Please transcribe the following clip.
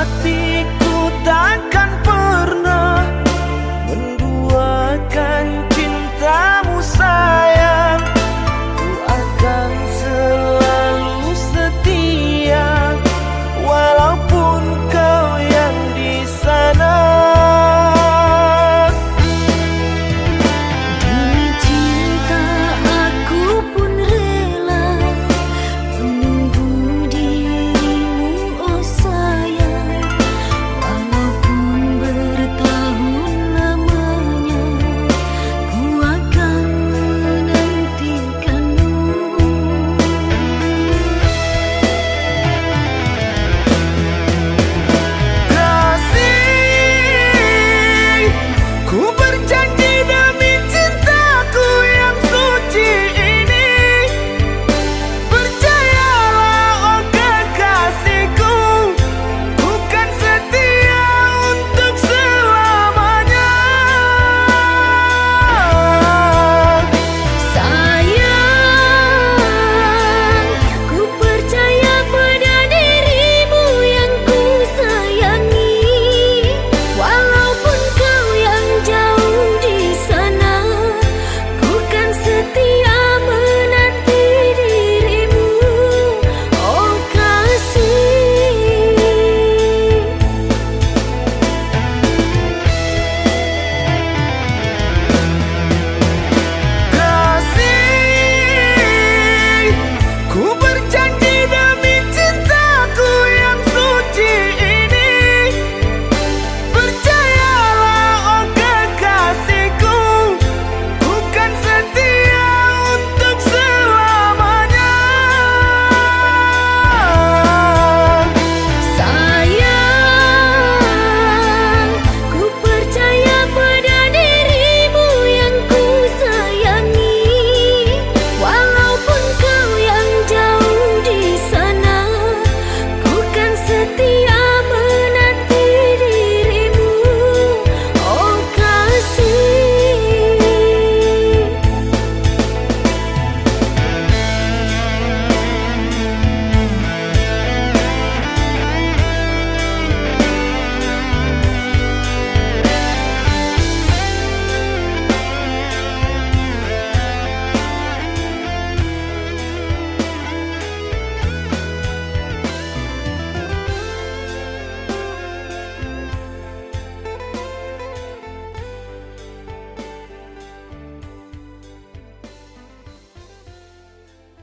seperti